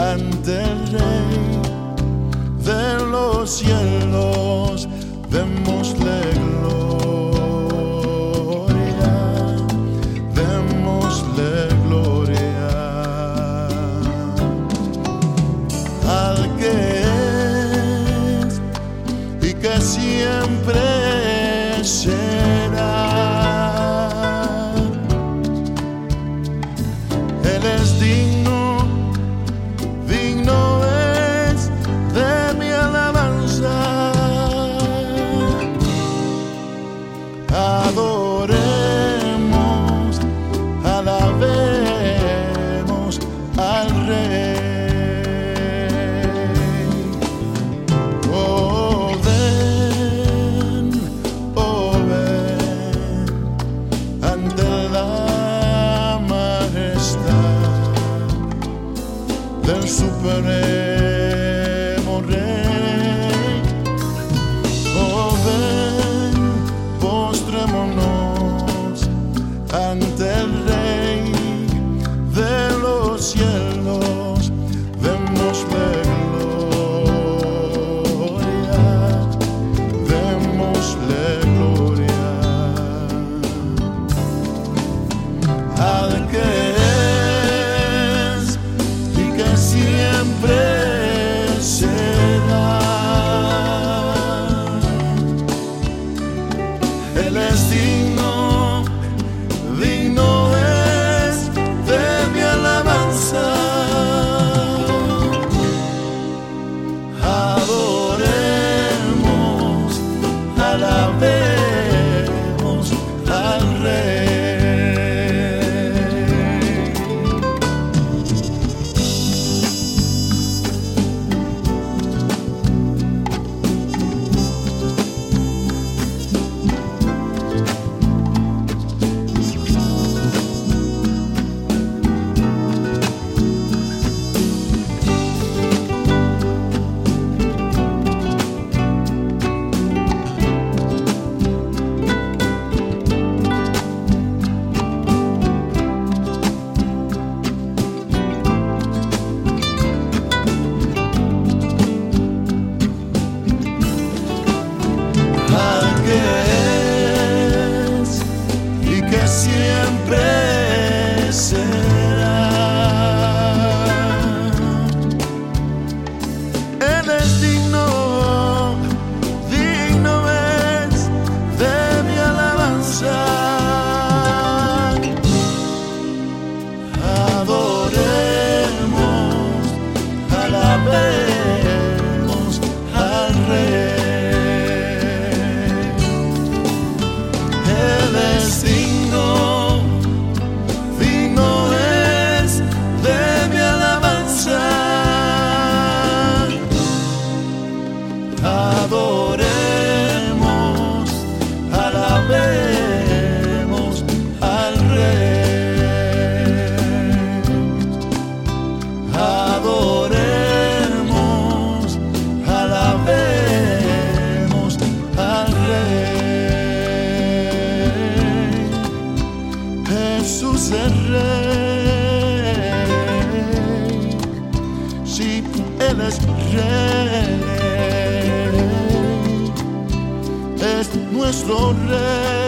ante el Rey de los cielos, démosle gloria, démosle gloria al que es y que siempre será. Él es digno supremo Rey. Oh, ven, postrémonos ante Jesús es rey, si tú eres rey, es nuestro rey.